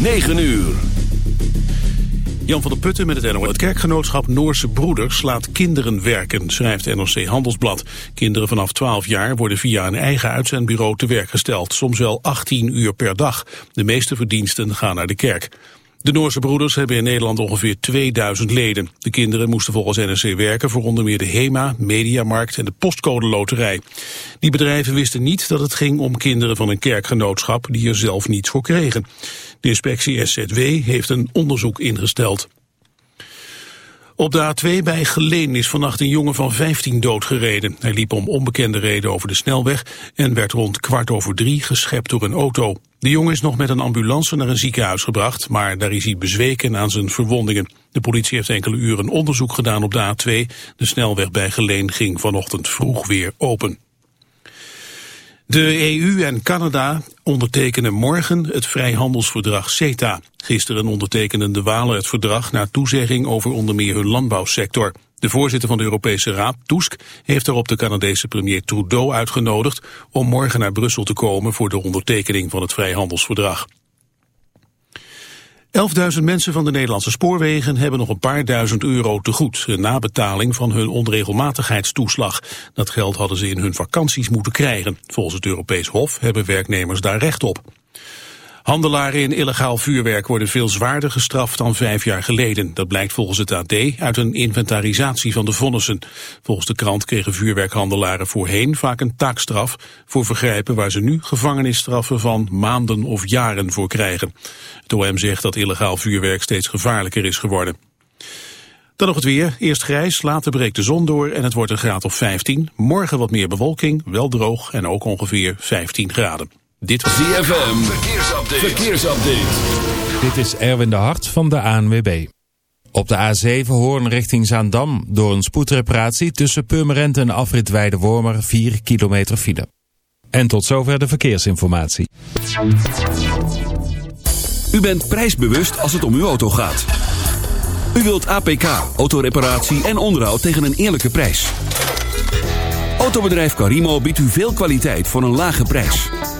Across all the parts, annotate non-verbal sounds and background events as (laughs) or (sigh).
9 uur. Jan van der Putten met het NOS. Het kerkgenootschap Noorse Broeders laat kinderen werken, schrijft NRC Handelsblad. Kinderen vanaf 12 jaar worden via een eigen uitzendbureau te werk gesteld. Soms wel 18 uur per dag. De meeste verdiensten gaan naar de kerk. De Noorse broeders hebben in Nederland ongeveer 2000 leden. De kinderen moesten volgens NRC werken voor onder meer de HEMA, Mediamarkt en de Postcode Loterij. Die bedrijven wisten niet dat het ging om kinderen van een kerkgenootschap die er zelf niets voor kregen. De inspectie SZW heeft een onderzoek ingesteld. Op de A2 bij Geleen is vannacht een jongen van 15 doodgereden. Hij liep om onbekende reden over de snelweg en werd rond kwart over drie geschept door een auto. De jongen is nog met een ambulance naar een ziekenhuis gebracht, maar daar is hij bezweken aan zijn verwondingen. De politie heeft enkele uren onderzoek gedaan op de A2. De snelweg bij Geleen ging vanochtend vroeg weer open. De EU en Canada ondertekenen morgen het vrijhandelsverdrag CETA. Gisteren ondertekenden de Walen het verdrag na toezegging over onder meer hun landbouwsector. De voorzitter van de Europese Raad, Tusk, heeft daarop de Canadese premier Trudeau uitgenodigd om morgen naar Brussel te komen voor de ondertekening van het vrijhandelsverdrag. 11.000 mensen van de Nederlandse spoorwegen hebben nog een paar duizend euro te goed. Een nabetaling van hun onregelmatigheidstoeslag. Dat geld hadden ze in hun vakanties moeten krijgen. Volgens het Europees Hof hebben werknemers daar recht op. Handelaren in illegaal vuurwerk worden veel zwaarder gestraft dan vijf jaar geleden. Dat blijkt volgens het AD uit een inventarisatie van de vonnissen. Volgens de krant kregen vuurwerkhandelaren voorheen vaak een taakstraf voor vergrijpen waar ze nu gevangenisstraffen van maanden of jaren voor krijgen. Het OM zegt dat illegaal vuurwerk steeds gevaarlijker is geworden. Dan nog het weer. Eerst grijs, later breekt de zon door en het wordt een graad of 15. Morgen wat meer bewolking, wel droog en ook ongeveer 15 graden. Dit was ZFM. Verkeersupdate. Verkeersupdate. Dit is Erwin de Hart van de ANWB. Op de A7 Hoorn richting Zaandam door een spoedreparatie tussen Purmerend en afrit Wormer 4 kilometer file. En tot zover de verkeersinformatie. U bent prijsbewust als het om uw auto gaat. U wilt APK, autoreparatie en onderhoud tegen een eerlijke prijs. Autobedrijf Carimo biedt u veel kwaliteit voor een lage prijs.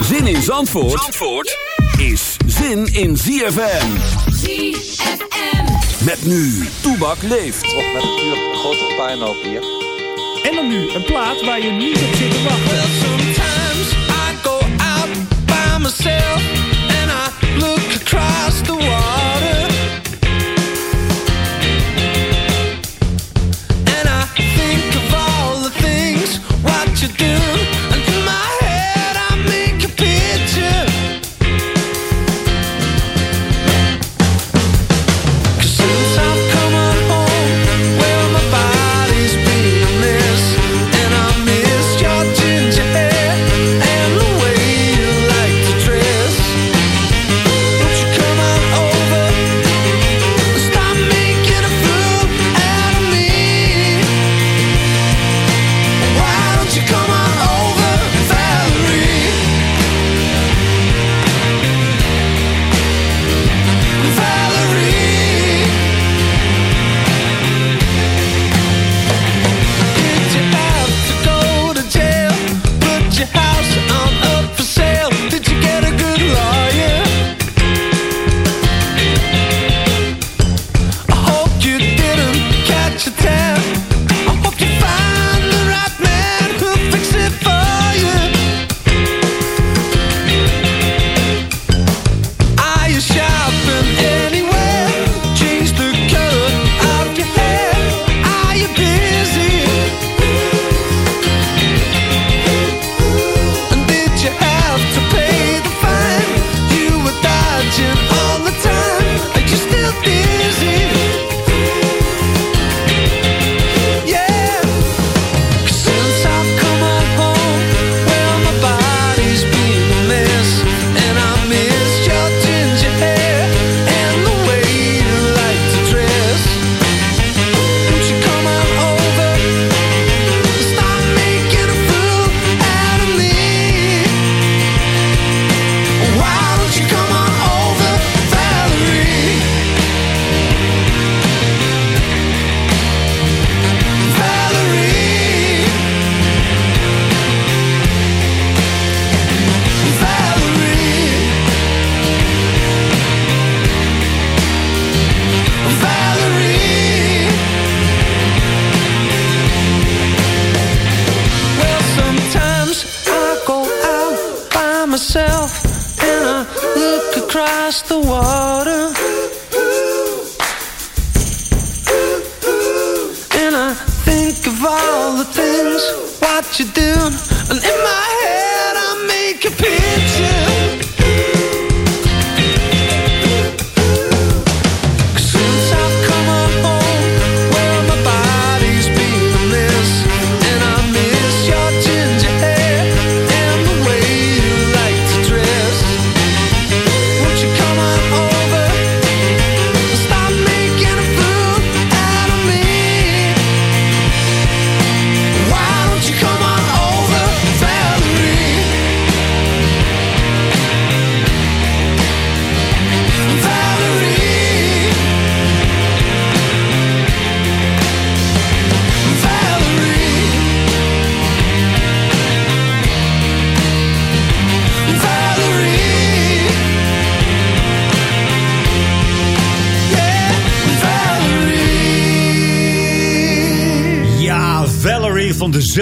Zin in Zandvoort, Zandvoort is zin in ZFM. ZFM. Met nu, Toebak leeft. Toch met een grote puinhoop hier. En dan nu een plaat waar je niet op zit te wachten. Well, sometimes I go out by myself and I look across the water. What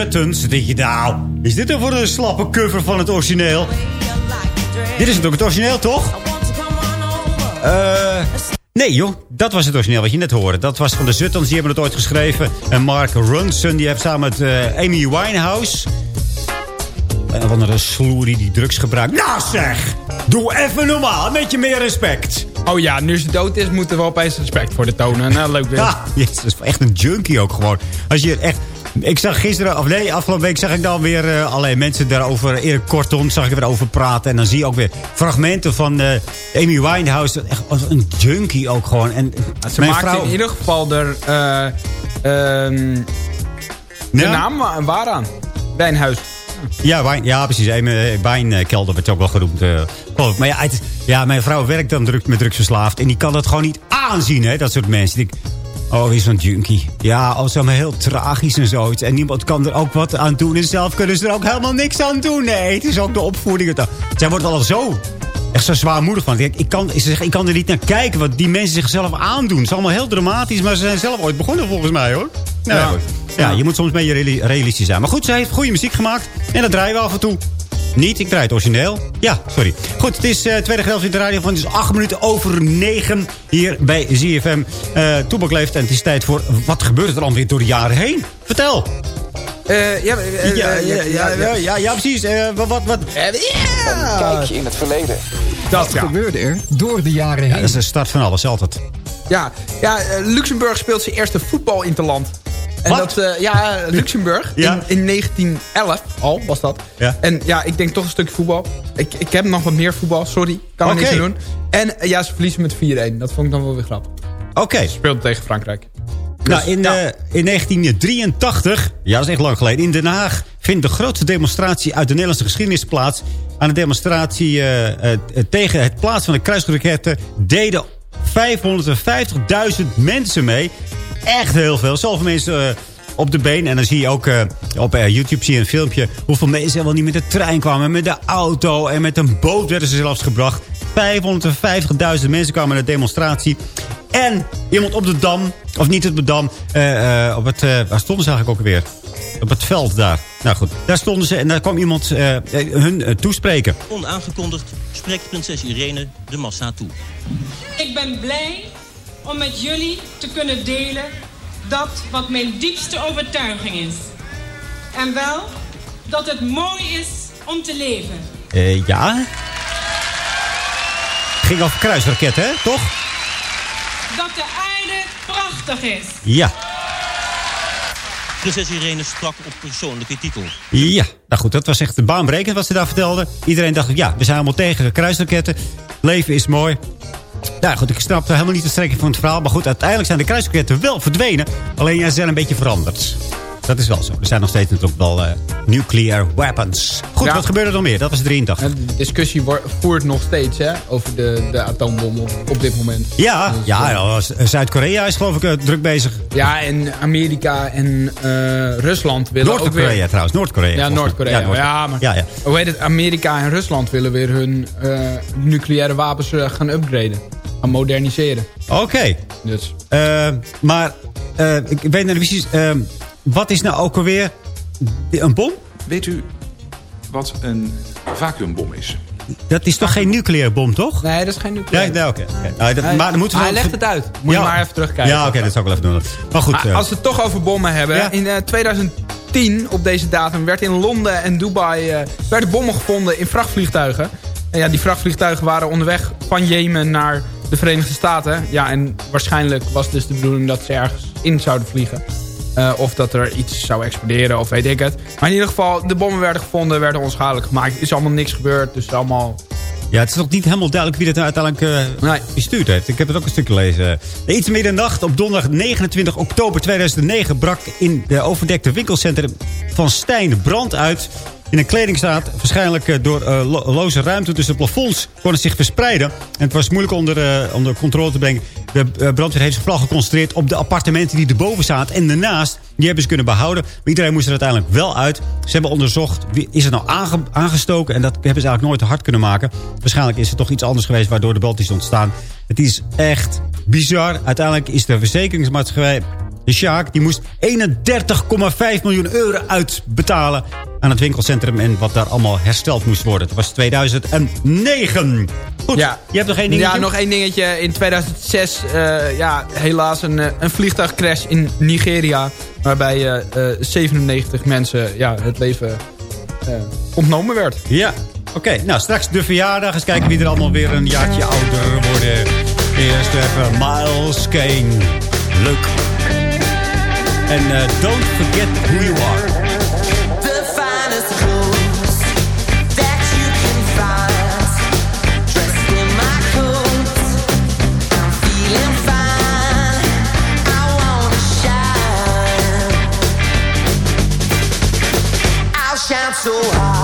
Van de. Dan denk je, nou, is dit dan voor een slappe cover van het origineel? Dit is natuurlijk het origineel, toch? Eh... Nee joh, dat was het origineel wat je net hoorde. Dat was van de Zuttens, die hebben het ooit geschreven. En Mark Ronson, die heeft samen met eh, Amy Winehouse... Een of andere sloerie die drugs gebruikt. Nou zeg, doe even normaal, een beetje meer respect. Oh ja, nu ze dood is, moeten we opeens respect voor de tonen. Nou, leuk weer. (laughs) Ja, jezus, is echt een junkie ook gewoon. Als je echt... Ik zag gisteren, of nee, afgelopen week zag ik dan weer uh, allerlei mensen daarover. Erik Kortom zag ik er weer over praten. En dan zie je ook weer fragmenten van uh, Amy Winehouse. Echt als een junkie ook gewoon. En Ze maakt vrouw... in ieder geval er uh, de Ja? naam wa- waaraan. Wijnhuis. Ja, wijn, ja, precies. Wijnkelder werd ook wel genoemd. maar ja, het, ja, mijn vrouw werkt dan druk, met drugsverslaafd. En die kan dat gewoon niet aanzien, hè, dat soort mensen. Die Oh, is zo'n junkie. Ja, oh, zo maar heel tragisch en zoiets. En niemand kan er ook wat aan doen. En zelf kunnen ze er ook helemaal niks aan doen. Nee, het is ook de opvoeding. Zij wordt al zo, echt zo zwaarmoedig van. Ik, kan, ze zegt, ik kan er niet naar kijken wat die mensen zichzelf aandoen. Het is allemaal heel dramatisch, maar ze zijn zelf ooit begonnen volgens mij, hoor. Nou, Ja. ja. ja, je moet soms een beetje reali- realistisch zijn. Maar goed, zij heeft goede muziek gemaakt. En dat draaien we af en toe. Niet, ik draai het origineel. Ja, sorry. Goed, het is uh, tweede gedeelte in de radio van. Het is acht minuten over negen hier bij ZFM. Uh, Toebak leeft en het is tijd voor... Wat gebeurt er dan weer door de jaren heen? Vertel. Uh, ja, uh, ja, ja, ja, ja, ja, ja, precies. Uh, wat, wat, wat? Een kijkje in het verleden. Dat ja. gebeurde er door de jaren heen. Dat is de start van alles, altijd. Ja, ja Luxemburg speelt zijn eerste voetbal in het land. En Wat? dat, uh, ja, Luxemburg. Ja. In, in 1911 al was dat. Ja. En ja, ik denk toch een stukje voetbal. Ik, ik heb nog wat meer voetbal, sorry. Kan er niks aan doen. En uh, ja, ze verliezen met 4-1. Dat vond ik dan wel weer grappig. Oké. Okay. Speelde tegen Frankrijk. Nou, in, ja. uh, in 1983, ja, dat is echt lang geleden, in Den Haag vindt de grootste demonstratie uit de Nederlandse geschiedenis plaats. Aan de demonstratie tegen het plaatsen van de kruisraketten deden 550.000 mensen mee. Echt heel veel. Zoveel mensen uh, op de been. En dan zie je ook uh, op uh, YouTube zie je een filmpje... hoeveel mensen er wel niet met de trein kwamen. Met de auto en met een boot werden ze zelfs gebracht. 550.000 mensen kwamen naar de demonstratie. En iemand op de Dam, of niet op de Dam... Uh, op het, waar stonden ze eigenlijk ook weer? Op het veld daar. Nou goed, daar stonden ze en daar kwam iemand hun toespreken. Onaangekondigd spreekt prinses Irene de massa toe. Ik ben blij om met jullie te kunnen delen dat wat mijn diepste overtuiging is. En wel dat het mooi is om te leven. Uh, ja. Ging over kruisraketten, hè? Toch? Dat de aarde prachtig is. Ja. Prinses Irene sprak op persoonlijke titel. Ja, nou goed, dat was echt baanbrekend wat ze daar vertelde. Iedereen dacht, ja, we zijn allemaal tegen kruisraketten. Leven is mooi. Nou goed, ik snapte helemaal niet de strekking van het verhaal. Maar goed, uiteindelijk zijn de kruisraketten wel verdwenen. Alleen ja, ze zijn een beetje veranderd. Dat is wel zo. Er zijn nog steeds natuurlijk wel uh, nuclear weapons. Goed, ja. wat gebeurde er nog meer? Dat was 83. De discussie voert nog steeds hè, over de, de atoombom op, op dit moment. Ja, dus, ja, ja Zuid-Korea is geloof ik uh, druk bezig. Ja, en Amerika en uh, Rusland willen ook weer... Noord-Korea trouwens, Noord-Korea. Ja, Noord-Korea. Ja, Noord ja, maar ja, ja. hoe heet het? Amerika en Rusland willen weer hun nucleaire wapens gaan upgraden. Gaan moderniseren. Oké. Okay. Dus. maar ik weet niet precies... wat is nou ook alweer een bom? Weet u wat een vacuümbom is. Dat is toch geen nucleaire bom, toch? Nee, dat is geen Ja, nucleaire. nee, oké. oké. Nou, maar dan moeten we hij legt het uit. Moet Ja. je maar even terugkijken. Ja, oké, dat zou ik wel even doen. Maar goed. Maar eh, als we het toch over bommen hebben. Ja. In eh, 2010, op deze datum, werd in Londen en Dubai eh, werden bommen gevonden in vrachtvliegtuigen. En ja, die vrachtvliegtuigen waren onderweg van Jemen naar de Verenigde Staten. Ja, en waarschijnlijk was dus de bedoeling dat ze ergens in zouden vliegen. Eh, of dat er iets zou exploderen, of weet ik het. Maar in ieder geval, de bommen werden gevonden, werden onschadelijk gemaakt. Er is allemaal niks gebeurd, dus allemaal... Ja, het is nog niet helemaal duidelijk wie dat uiteindelijk eh bestuurd heeft. Ik heb het ook een stuk gelezen. Iets middernacht op donderdag 29 oktober 2009 brak in de overdekte winkelcentrum van Stijn brand uit. In een kledingstaat, waarschijnlijk eh, door eh, lo- loze ruimte tussen de plafonds, kon het zich verspreiden. En het was moeilijk onder, eh, onder controle te brengen. De eh, brandweer heeft zich vooral geconcentreerd op de appartementen die erboven zaten. En daarnaast, die hebben ze kunnen behouden. Maar iedereen moest er uiteindelijk wel uit. Ze hebben onderzocht, is het nou aange- aangestoken? En dat hebben ze eigenlijk nooit te hard kunnen maken. Waarschijnlijk is er toch iets anders geweest waardoor de brand is ontstaan. Het is echt bizar. Uiteindelijk is de verzekeringsmaatschappij... De Sjaak die moest 31,5 miljoen euro uitbetalen aan het winkelcentrum. En wat daar allemaal hersteld moest worden. Het was 2009. Goed, Ja. je hebt nog één dingetje? Ja, nog één dingetje. In 2006, eh, ja, helaas een, eh, een vliegtuigcrash in Nigeria. Waarbij eh, eh, 97 mensen ja, het leven ontnomen werd. Ja, oké. Nou, straks de verjaardag. Eens kijken wie er allemaal weer een jaartje ouder worden. Eerst even Miles Kane. Leuk. En eh, don't forget who you are. The finest clothes that you can find. Dressed in my coat, I'm feeling fine. I wanna shine. I'll shine so hard.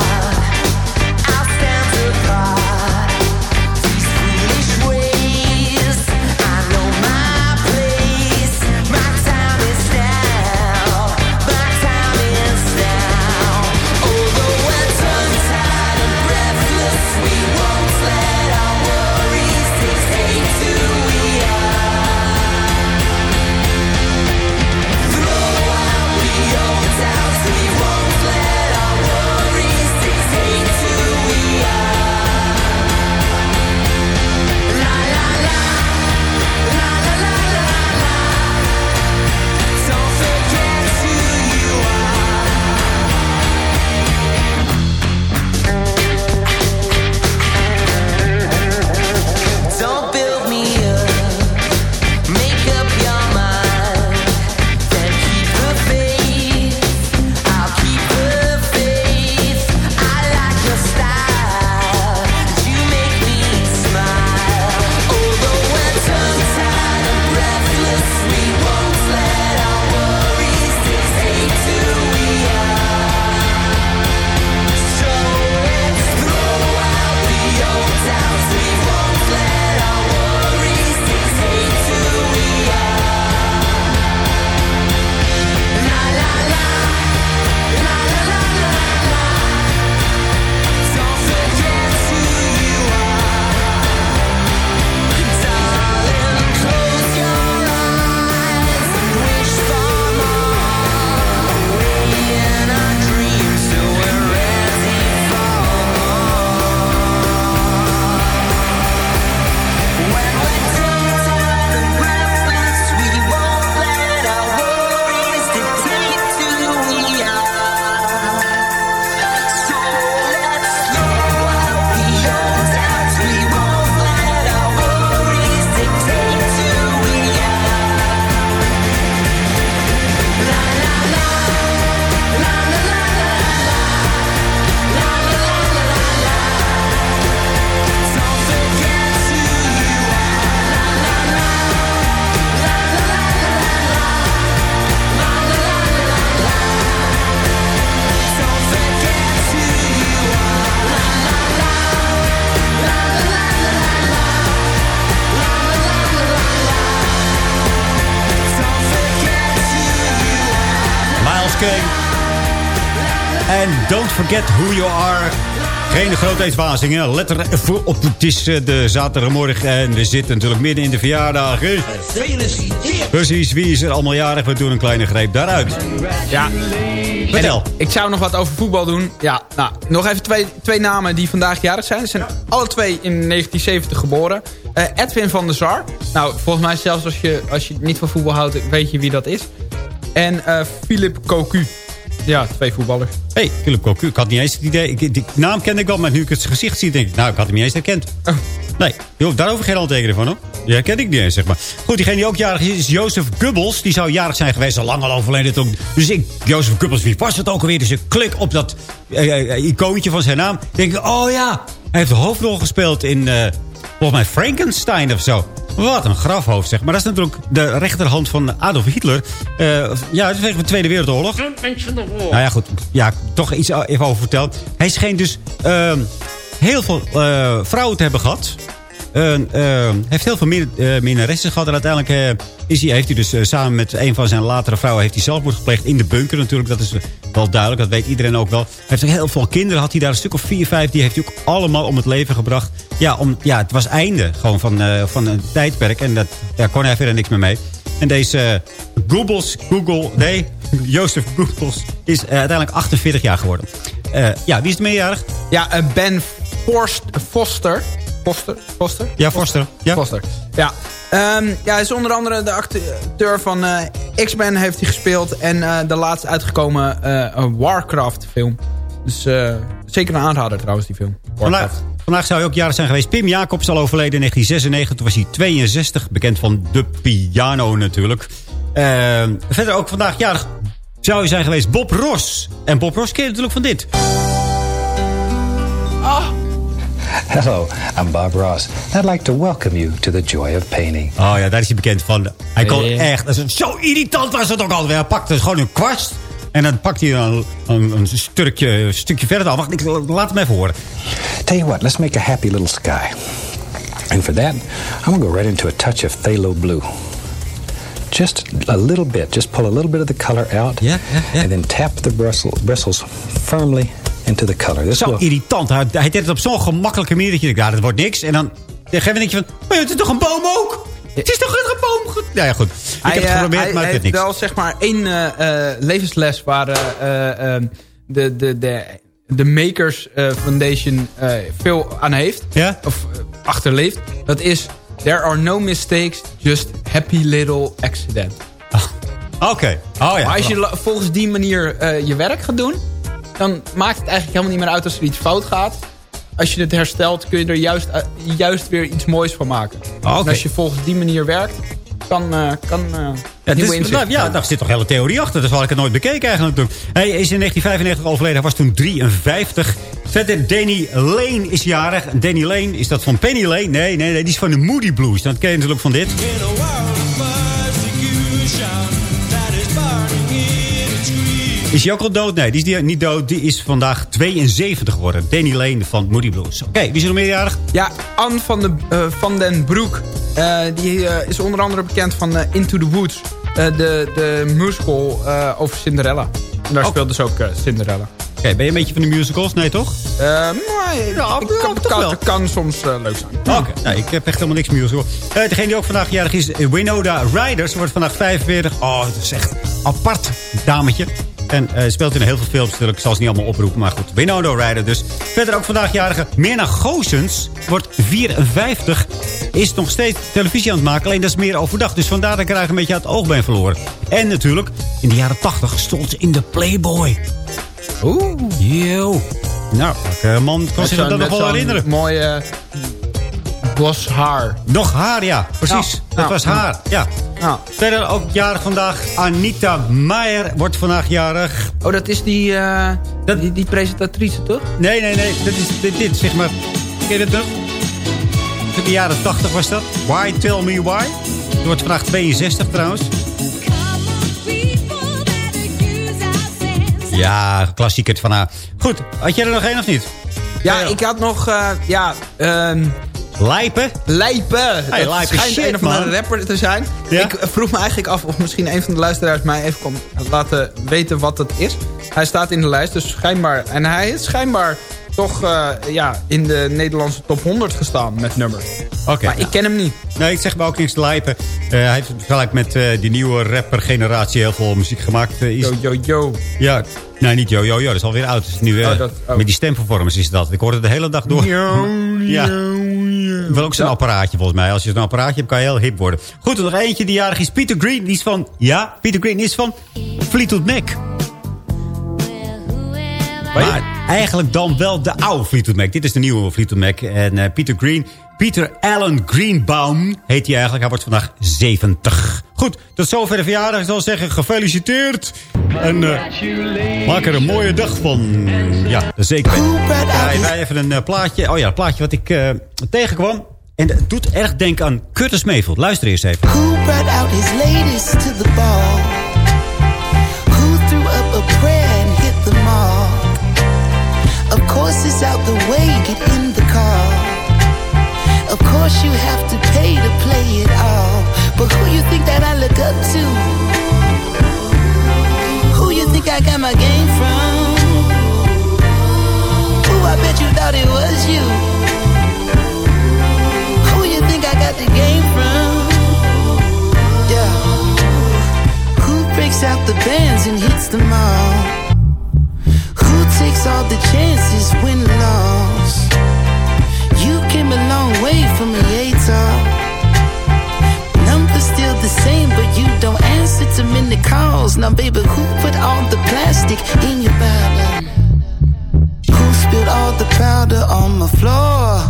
Forget who you are. Geen grootheidswazingen. Let er even op. Het is eh, de zaterdagmorgen en we zitten natuurlijk midden in de verjaardag. Precies, wie is er allemaal jarig? We doen een kleine greep daaruit. Ja. Vertel. Ik zou nog wat over voetbal doen. Ja, nou, nog even twee, twee namen die vandaag jarig zijn. Ze zijn alle twee in 1970 geboren. Eh, Edwin van der Sar. Nou, volgens mij zelfs als je, als je niet van voetbal houdt, weet je wie dat is. En eh Philip Cocu. Ja, twee voetballers. Hé, hey, Philip Cocu. Ik had niet eens het idee. Ik, die naam kende ik wel, maar nu ik het gezicht zie, denk ik... Nou, ik had hem niet eens herkend. Oh. Nee, joh, daarover geen handtekening van, hoor. Die herken ik niet eens, zeg maar. Goed, diegene die ook jarig is, is Jozef Goebbels. Die zou jarig zijn geweest, al lang al overleden. Dus ik, Jozef Goebbels, wie was het ook alweer? Dus ik klik op dat eh, eh, icoontje van zijn naam. denk ik, oh ja, hij heeft de hoofdrol gespeeld in, eh, volgens mij, Frankenstein of zo. Wat een grafhoofd, zeg. Maar dat is natuurlijk de rechterhand van Adolf Hitler. Eh, ja, het is vanwege de Tweede Wereldoorlog. Nou ja, goed. Ja, toch iets even over verteld. Hij scheen dus ehm, heel veel eh, vrouwen te hebben gehad. Uh, heeft heel veel min, minnaressen gehad. En uiteindelijk eh, is hij, heeft hij dus eh, samen met een van zijn latere vrouwen... heeft hij zelfmoord gepleegd in de bunker natuurlijk. Dat is eh, wel duidelijk, dat weet iedereen ook wel. Hij heeft ook heel veel kinderen. Had hij daar een stuk of vier, vijf. Die heeft hij ook allemaal om het leven gebracht. Ja, om, ja het was einde gewoon van, eh, van een tijdperk. En dat, daar kon hij verder niks meer mee. En deze Goebbels, Google, nee, (laughs) Jozef Goebbels... is uiteindelijk 48 jaar geworden. Ja, wie is de meerjarig? Ja, Ben Foster. Foster? Foster? Ja, Foster. Ja. Foster. Ja. Um, ja, hij is onder andere de acteur van uh, X-Men heeft hij gespeeld. En uh, de laatst uitgekomen uh, Warcraft film. Dus zeker een aanrader trouwens, die film. Vandaag, vandaag zou hij ook jarig zijn geweest. Pim Jacobs al overleden in 1996. Toen was hij 62. Bekend van de piano natuurlijk. Ehm, verder ook vandaag jarig zou hij zijn geweest Bob Ross. En Bob Ross ken je natuurlijk van dit. Hello, I'm Bob Ross. I'd like to welcome you to the joy of painting. Oh ja, daar is hij bekend van. Hij kon echt... Dat is zo irritant was het ook alweer. Hij pakte gewoon een kwast. En dan pakt hij een, een, een, stukje, een stukje verder af. Wacht, ik, laat hem even horen. Tell you what, let's make a happy little sky. And for that, I'm going to go right into a touch of phthalo blue. Just a little bit. Just pull a little bit of the color out. Yeah, yeah, yeah. And then tap the bristle, bristles firmly into the color. This Zo will... irritant. Hij, hij deed het op zo'n gemakkelijke manier dat je denkt, ja, dat wordt niks. En dan geef je denk je van, maar het is toch een boom ook? Het is toch een boom? Goed. Ja, ja, goed. Ik hij, heb het geprobeerd, hij, maar het heeft niks. wel zeg maar één uh, uh, levensles waar uh, de, de, de, de Makers Foundation veel aan heeft. Ja? Of achterleeft. Dat is, there are no mistakes, just happy little accident. Oké. Okay. Oh, ja. Maar als je volgens die manier je werk gaat doen dan maakt het eigenlijk helemaal niet meer uit als er iets fout gaat. Als je het herstelt, kun je er juist, uh, juist weer iets moois van maken. Oh, okay. En als je volgens die manier werkt, kan, uh, kan uh, ja, dus, nou, ja, daar zit toch hele theorie achter. Dat had ik het nooit bekeken eigenlijk. Hij is in 1995 overleden. Hij was toen 53. Verder Danny Lane is jarig. Danny Lane, is dat van Penny Lane? Nee, nee, nee. Die is van de Moody Blues. Dat ken je natuurlijk van dit. Is hij ook al dood? Nee, die is niet dood. Die is vandaag 72 geworden. Danny Lane van Moody Blues. Oké, okay, wie is er nog meerjarig? Ja, Anne van, de, uh, van den Broek. Uh, die uh, is onder andere bekend van Into the Woods. de, de musical over Cinderella. En daar oh. speelt dus ook Cinderella. Oké, okay, ben je een beetje van de musicals? Nee, toch? nee, ja, ik, kan, kan, kan, kan, soms leuk zijn. Oké, okay. nou, ik heb echt helemaal niks musical. degene die ook vandaag jarig is, Winona Ryder. Ze wordt vandaag 45. Oh, dat is echt apart dametje. En uh, speelt in heel veel films natuurlijk. Ik zal ze niet allemaal oproepen, maar goed. Winona Ryder dus. Verder ook vandaag jarige Mirna Goossens. Wordt 54. Is nog steeds televisie aan het maken. Alleen dat is meer overdag. Dus vandaar dat ik er eigenlijk een beetje uit het oog ben verloren. En natuurlijk, in de jaren 80 stond ze in de Playboy. Oeh. Yo. Nou, uh, man kan zich dat nog wel herinneren. mooie bos haar. Nog haar, ja. Precies. Dat was haar, ja. ja. Verder ook jarig vandaag. Anita Meijer wordt vandaag jarig. Oh, dat is die, uh, dat... die, die presentatrice, toch? Nee, nee, nee. Dat is dit, dit zeg maar. Ken je dat nog? In de jaren 80 was dat. Why Tell Me Why. Die wordt vandaag 62 trouwens. Ja, klassieker van haar. Goed, had jij er nog één of niet? Ja, ja, ik had nog... Uh, ja, um, Lijpen? Lijpen. Hey, lijpen schijnt shit, een of andere rapper te zijn. Ja? Ik vroeg me eigenlijk af of misschien een van de luisteraars mij even kon laten weten wat het is. Hij staat in de lijst, dus schijnbaar... En hij is schijnbaar toch eh, ja, in de Nederlandse top 100 gestaan met nummers. Oké. maar ik ken hem niet. Nee, ik zeg me ook niks lijpen. Eh, hij heeft gelijk met eh, die nieuwe rapper-generatie heel veel muziek gemaakt. Is... Yo, yo, yo. Ja, nee, niet yo, yo, yo. Dat is alweer oud. Dat is nu, eh, Oh, dat- oh. Met die stemvervormers is dat. Ik hoorde het de hele dag door. (laughs) ja. Wel ook zo'n apparaatje volgens mij. Als je zo'n apparaatje hebt, kan je heel hip worden. Goed, er nog eentje die jarig is. Peter Green, die is van... Ja, Peter Green is van Fleetwood Mac. Maar eigenlijk dan wel de oude Fleetwood Mac. Dit is de nieuwe Fleetwood Mac. En eh, Peter Green, Peter Allen Greenbaum heet hij eigenlijk. Hij wordt vandaag 70. Goed, tot zover de verjaardag. Ik zal zeggen, gefeliciteerd. En eh, maak er een mooie dag van. Ja, zeker. Ja, wij even een eh, plaatje. Oh ja, een plaatje wat ik eh, tegenkwam. En het doet erg denken aan Curtis Mayfield. Luister eerst even. Who brought out his to the ball? Who threw up a prayer and hit? Of course it's out the way, Of course you have to pay to play it all. But who you think that I look up to? Who you think I got my game from? Who I bet you thought it was you? Who you think I got the game from? Yeah. Who breaks out the bands and hits them all? Who takes all the chances, win loss? Came a long way from a Yator. Oh. Numbers still the same, but you don't answer to many calls. Now, baby, who put all the plastic in your bottle? Who spilled all the powder on my floor?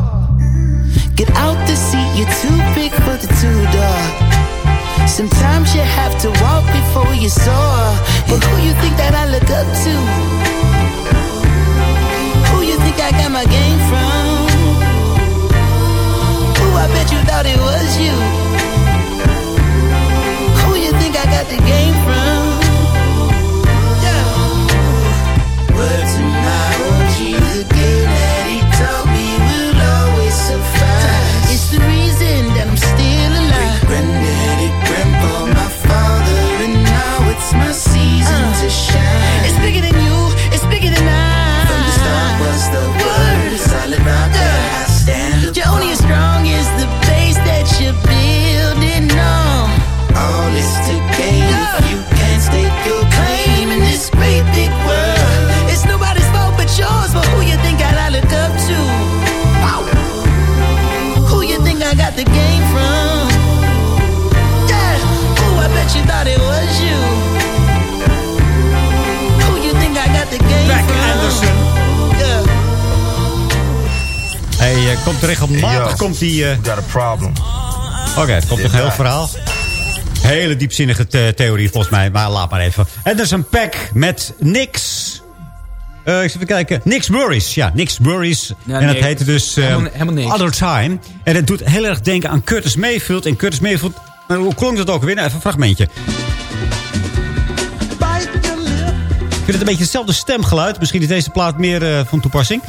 Get out the seat, you're too big for the two door. Sometimes you have to walk before you soar. But who you think that I look up to? Who you think I got my game from? I bet you thought it was you? Who you think I got the game from? Komt regelmatig, komt hij... eh, Got a problem. Oké, het komt nog een heel verhaal. Hele diepzinnige the- theorie volgens mij, maar laat maar even. En er is een pack met niks. Eh ik zal even kijken. Niks Burries. Ja, Niks Burries. Ja, en dat niks. heette dus eh, Helemaal- helemaal niks. Other Time. En het doet heel erg denken aan Curtis Mayfield. En Curtis Mayfield... Maar hoe klonk dat ook weer? Nou, even een fragmentje. Ik vind het een beetje hetzelfde stemgeluid. Misschien is deze plaat meer eh, van toepassing.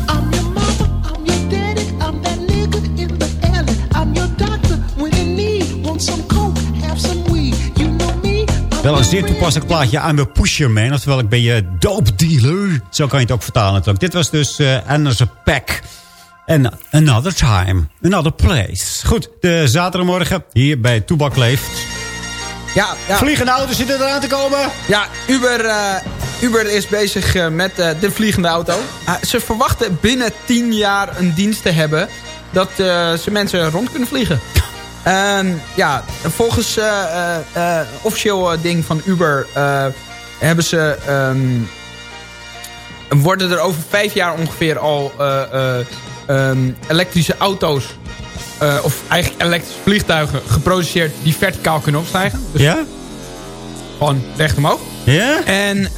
Wel een zeer toepasselijk plaatje. I'm a pusher man. Oftewel, ik ben je dope dealer. Zo kan je het ook vertalen natuurlijk. Dit was dus uh, Anderson Pack. En Another Time. Another Place. Goed, de zaterdagmorgen hier bij Toebak Leeft. Ja, ja. Vliegende auto's zitten eraan te komen. Ja, Uber, eh, Uber is bezig eh, met de vliegende auto. Ah, ze verwachten binnen 10 jaar een dienst te hebben... dat ze mensen rond kunnen vliegen. Ehm, ja, volgens eh, eh, eh, officieel ding van Uber... hebben ze... ehm, worden er over vijf jaar ongeveer al eh, eh, ehm, elektrische auto's... of eigenlijk elektrische vliegtuigen geproduceerd die verticaal kunnen opstijgen. Dus Ja? gewoon recht omhoog. Ja? En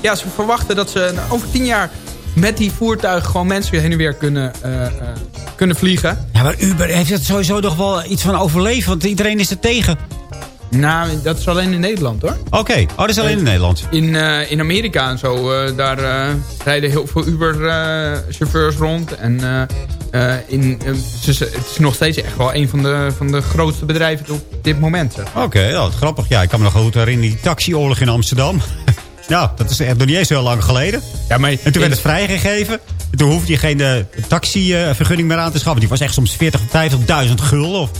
ja, ze verwachten dat ze over tien jaar met die voertuigen gewoon mensen heen en weer kunnen, eh, kunnen vliegen. Ja, maar Uber heeft het sowieso nog wel iets van overleven. Want iedereen is er tegen. Nou, dat is alleen in Nederland hoor. Oké, oh, dat is alleen in Nederland. In, eh, in Amerika en zo, eh, daar eh, rijden heel veel Uber-chauffeurs rond. En eh, eh, in, eh, het is nog steeds echt wel een van de, van de grootste bedrijven op dit moment. Zeg. Oké, ja, wat grappig. Ja, ik kan me nog goed herinneren, die taxioorlog in Amsterdam. (laughs) ja, dat is echt nog niet eens heel lang geleden. Ja, maar En toen werd het vrijgegeven. Toen hoefde je geen eh, taxivergunning meer aan te schaffen. Die was echt soms 40, 50.000 gulden. Of,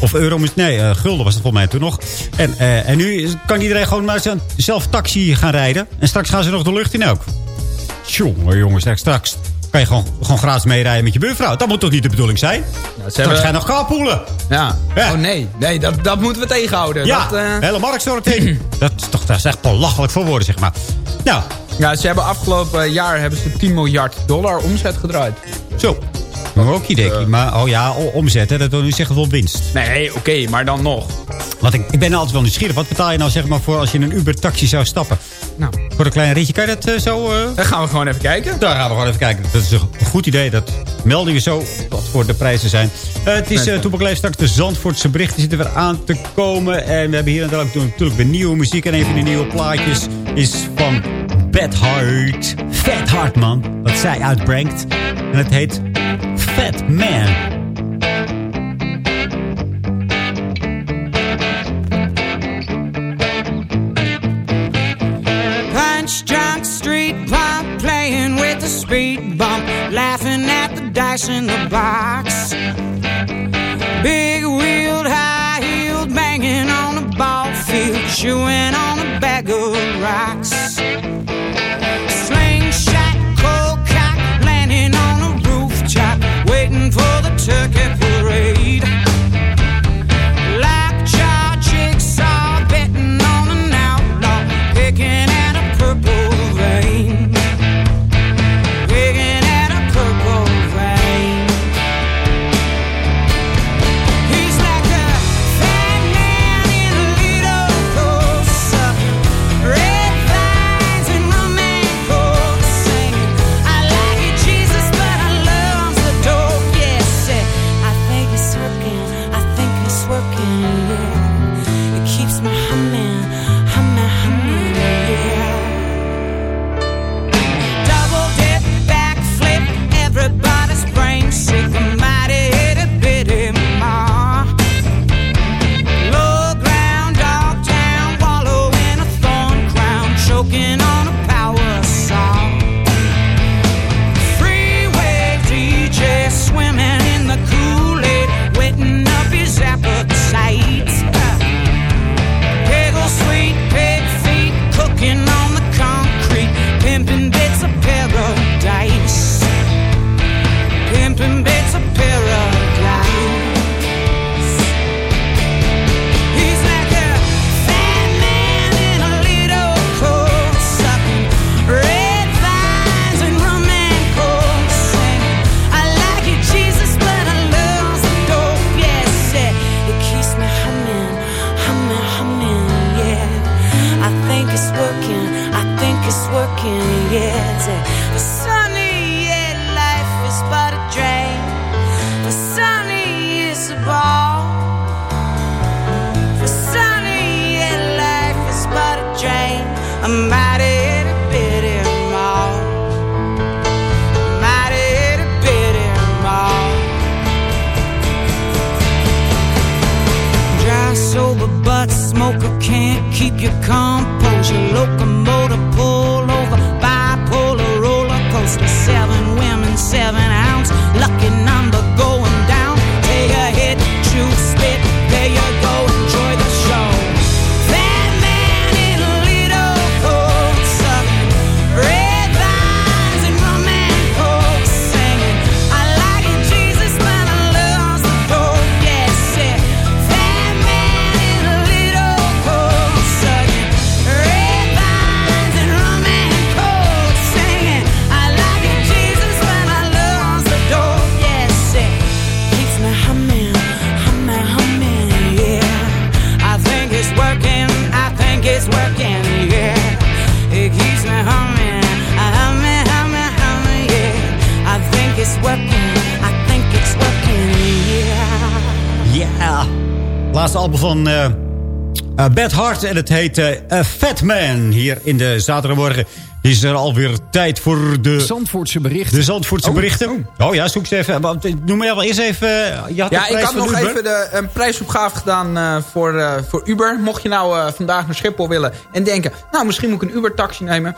of euro. Nee, eh, gulden was het volgens mij toen nog. En, eh, en nu kan iedereen gewoon maar zelf taxi gaan rijden. En straks gaan ze nog de lucht in ook. Jongen, jongens, straks kan je gewoon, gewoon gratis meerijden met je buurvrouw. Dat moet toch niet de bedoeling zijn? straks hebben- ga je nog carpoolen. Ja. Oh nee, nee dat, dat moeten we tegenhouden. Ja, dat, eh, hele markt tegen. (clears throat) dat is toch dat is echt belachelijk voor woorden, zeg maar. Nou, ja, ze hebben afgelopen jaar hebben ze 10 miljard dollar omzet gedraaid. zo. Maar ook idee. Maar, oh ja, omzet, hè, dat wil nu zeggen wel winst. Nee, oké, maar dan nog. Want ik, ik ben altijd wel nieuwsgierig. Wat betaal je nou zeg maar voor als je in een Uber-taxi zou stappen? Nou. Voor een klein ritje. Kan je dat eh, zo... eh, Dan gaan we gewoon even kijken. Daar gaan we gewoon even kijken. Dat is een goed idee. Dat melden we zo wat voor de prijzen zijn. Eh, het is uh, Toepak Leef straks de Zandvoortse berichten zitten weer aan te komen. En we hebben hier natuurlijk, natuurlijk weer nieuwe muziek. En een van die nieuwe plaatjes is van Bad Heart. Fat Heart, man. Wat zij uitbrengt. En het heet Fat Man. The speed bump, laughing at the dice in the box. Big wheeled, high heeled, banging on a ball field, chewing on a bag of rocks. Slingshot, cold cock, landing on a rooftop, waiting for the turkey Laatste album van eh eh, Bad Heart. En het heet eh, A Fat Man. Hier in de zaterdagmorgen is er alweer tijd voor de... Zandvoortse berichten. De Zandvoortse berichten. Oh. ja, zoek ze even. Want, Noem jij wel eerst even... Je had Ja, ik had nog Uber. even de, een prijsopgave gedaan eh, voor, eh, voor Uber. Mocht je nou eh, vandaag naar Schiphol willen en denken... nou, misschien moet ik een Uber-taxi nemen.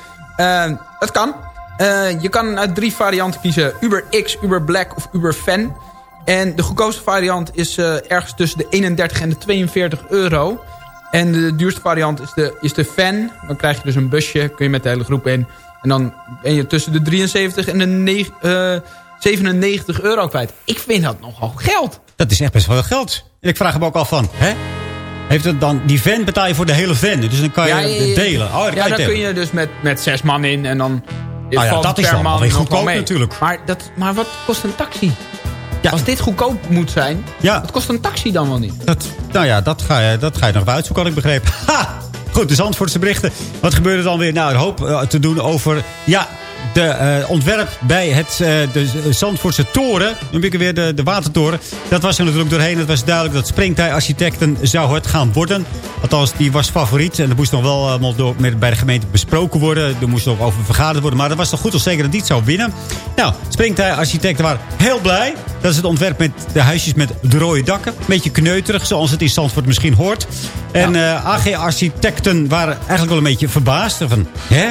Dat kan. Eh, je kan uit drie varianten kiezen. Uber X, Uber Black of Uber Fan. En de goedkoopste variant is eh, ergens tussen de 31 en de 42 euro. En de duurste variant is de, is de Fan. Dan krijg je dus een busje, kun je met de hele groep in. En dan ben je tussen de 73 en de neg- eh, 97 euro kwijt. Ik vind dat nogal geld. Dat is echt best wel geld. En ik vraag me ook al van, hè? Heeft het dan, die van betaal je voor de hele van. Dus dan kan je Ja, ja, ja. delen. Oh, dan ja, dan kun je dus met, met zes man in en dan Nou ja, valt dat het is per dan man nog goedkoop mee. natuurlijk. Maar, dat, maar wat kost een taxi? Als dit goedkoop moet zijn, Ja. wat kost een taxi dan wel niet? Dat, nou ja, dat ga, je, dat ga je nog wel uitzoeken, had ik begrepen. (laughs) Ha! Goed, de Zandvoortse berichten. Wat gebeurde er dan weer? Nou, een hoop eh, te doen over... Ja, de eh, ontwerp bij het, eh, de Zandvoortse toren. Nu ben ik weer de, de watertoren. Dat was er natuurlijk doorheen. Het was duidelijk dat Springtij-architecten zou het gaan worden. Althans, die was favoriet. En dat moest nog wel allemaal door, met, bij de gemeente besproken worden. Er moest nog over vergaderd worden. Maar dat was toch goed als zeker dat die het zou winnen. Nou, Springtij-architecten waren heel blij. Dat is het ontwerp met de huisjes met de rode dakken. Een beetje kneuterig, zoals het in Zandvoort misschien hoort. En eh, AG-architecten waren eigenlijk wel een beetje verbaasd. Van, hè?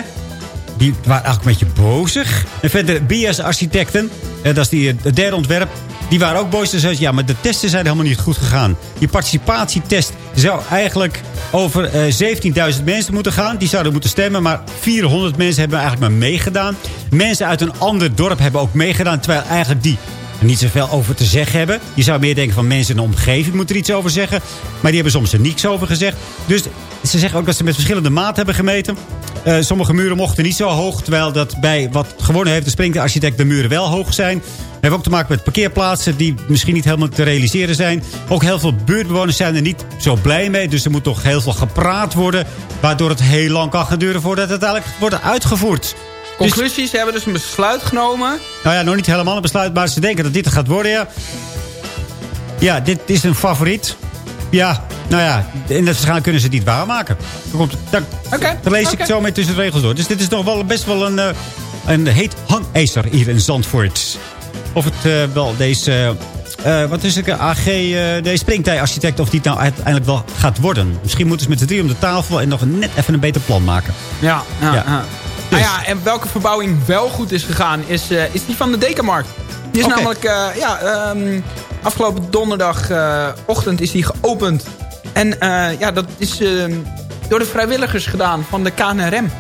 Die waren eigenlijk een beetje bozig. En verder BS-architecten, eh, dat is die, eh, het derde ontwerp... die waren ook boos. Zeiden, ja, maar de testen zijn helemaal niet goed gegaan. Die participatietest zou eigenlijk over eh 17.000 mensen moeten gaan. Die zouden moeten stemmen, maar 400 mensen hebben eigenlijk maar meegedaan. Mensen uit een ander dorp hebben ook meegedaan... terwijl eigenlijk die niet zoveel over te zeggen hebben. Je zou meer denken van mensen in de omgeving moeten er iets over zeggen. Maar die hebben soms er niks over gezegd. Dus ze zeggen ook dat ze met verschillende maten hebben gemeten. Eh, sommige muren mochten niet zo hoog. Terwijl dat bij wat gewonnen heeft de springtearchitect de muren wel hoog zijn. We hebben ook te maken met parkeerplaatsen die misschien niet helemaal te realiseren zijn. Ook heel veel buurtbewoners zijn er niet zo blij mee. Dus er moet toch heel veel gepraat worden. Waardoor het heel lang kan gaan duren voordat het uiteindelijk wordt uitgevoerd. Dus- Conclusies, ze hebben dus een besluit genomen. nou ja, nog niet helemaal een besluit, maar ze denken dat dit het gaat worden, ja. Ja, dit is een favoriet. Ja, nou ja, en waarschijnlijk kunnen ze het niet waarmaken. Dan, komt, lees ik zo mee tussen de regels door. Dus dit is nog wel best wel een, eh, een heet hangijzer hier in Zandvoort. Of het eh, wel deze... eh, wat is het? AG, eh deze springtij-architect, of die het nou uiteindelijk wel gaat worden. Misschien moeten ze met z'n drie om de tafel en nog net even een beter plan maken. Ja, ja, Ja. ja. Nou ja, en welke verbouwing wel goed is gegaan, is, eh, is die van de Dekamarkt. Die is namelijk, eh, ja, ehm, afgelopen donderdagochtend is die geopend. En eh, ja, dat is ehm, door de vrijwilligers gedaan van de KNRM.